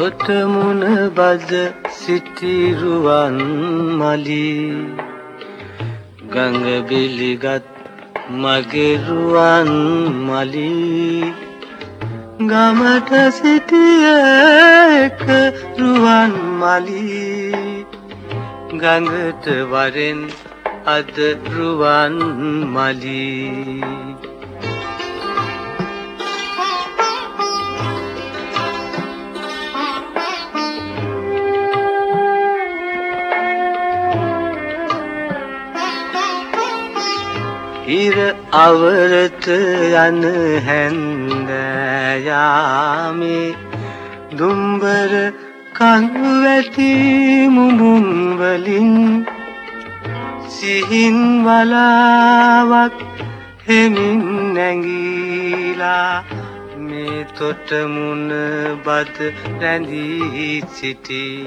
තොටමුණ බද සිටිරුවන් මලි. ගඟ බිලිගත් මගෙරුවන් මලි. ගමට සිටියක රුවන් මලි. ගඟට වරෙන් අද රුවන් මලි. ඉර අවරත යන හැන්දයාමේ දුම්බර කඳු වැටි මුමුන් වලින් සිහින් වලාවක් හෙමින් නැගීලා මේ තොට මුණ බද රැඳී සිටී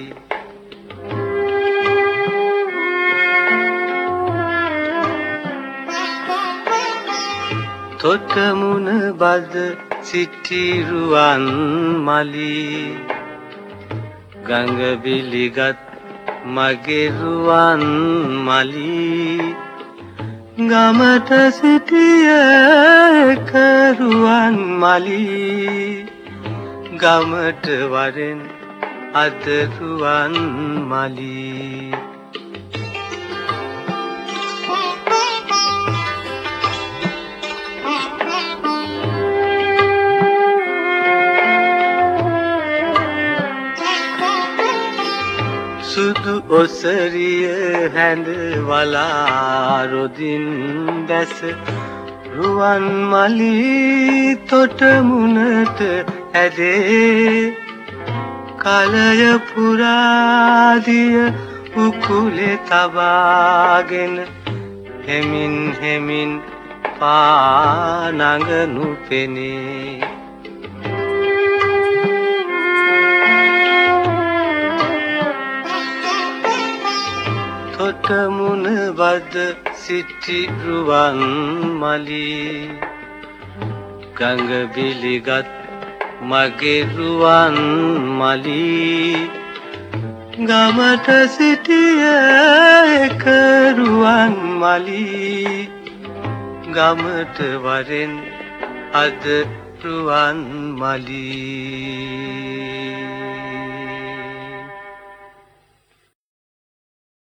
තොටමුණ බද සිටිරුවන් මලි. ගඟ බිලිගත් මගෙරුවන් මලි. ගමට සිටිය කරුවන් මලි. ගමට වරෙන් අදරුවන් මලී. සුදු ඔසරිය හැඳ වලාරොදින් දැස රුවන් මලි තොටමුණට ඇදේ කලය පුරාදිය උකුලේ තබාගෙන. හෙමින් හෙමින් පානඟනු පෙනේ. තොටමුණ බද සිටිරුවන් මලි. ගඟ බිලිගත් මගෙරුවන් මලි. ගමට සිටිය එකරුවන් මලි. ගමට වරෙන් අද රුවන් මලී.